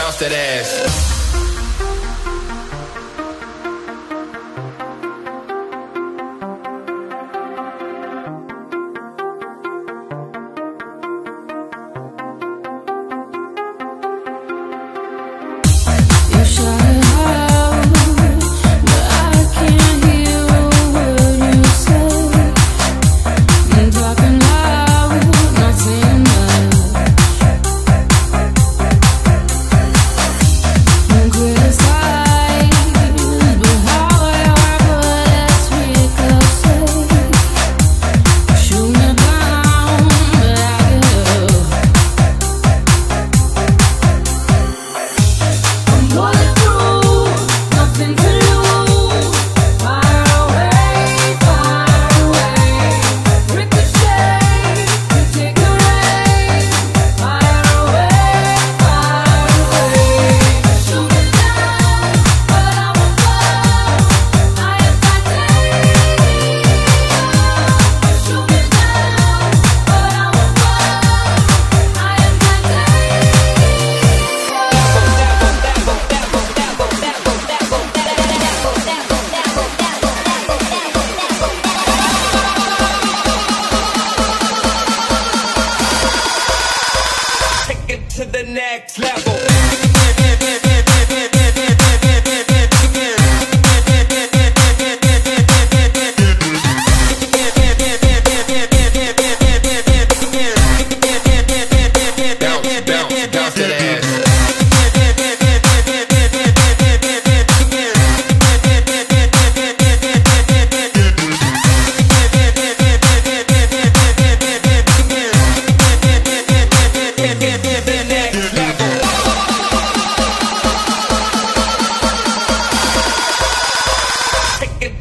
bounce that ass.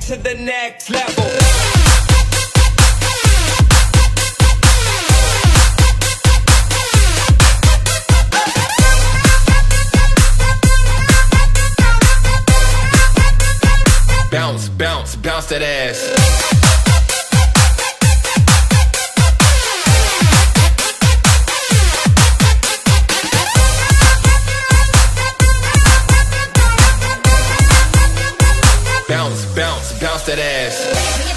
to the next level. bounce, bounce, bounce that ass. bounce, bounce, bounce that ass.